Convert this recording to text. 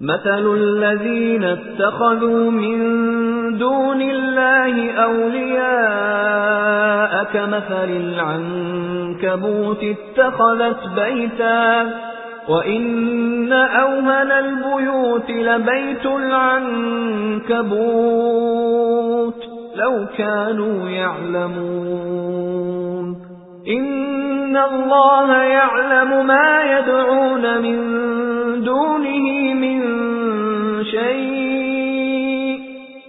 مثل الذين اتخذوا من دون الله أولياء كمثل العنكبوت اتخذت بيتا وَإِنَّ أَوْهَنَ الْبُيُوتِ لَبَيْتُ الْعَنكَبُوتِ لَوْ كَانُوا يَعْلَمُونَ إِنَّ اللَّهَ يَعْلَمُ مَا يَدْعُونَ مِن دُونِهِ